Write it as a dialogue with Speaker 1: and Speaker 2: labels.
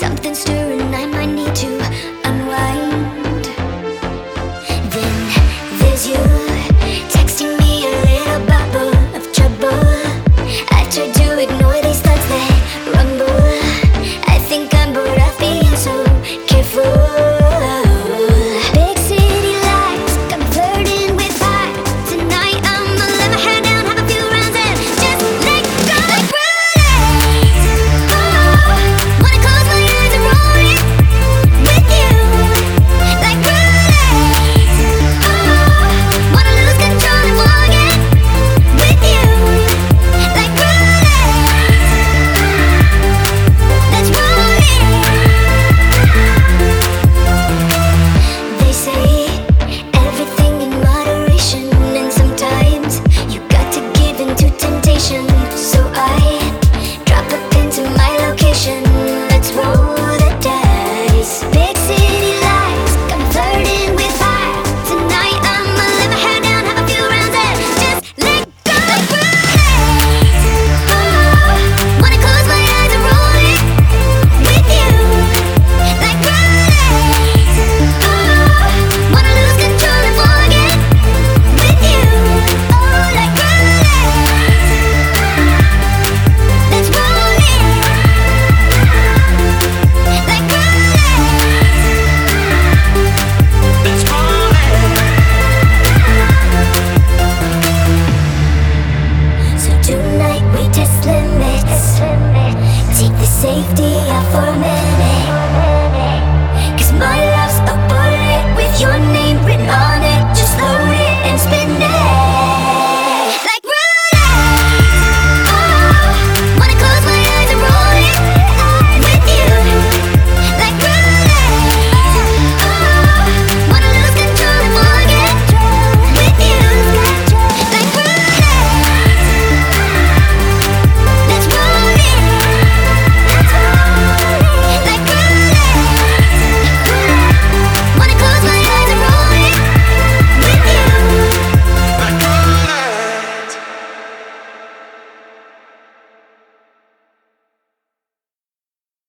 Speaker 1: Something stirring safety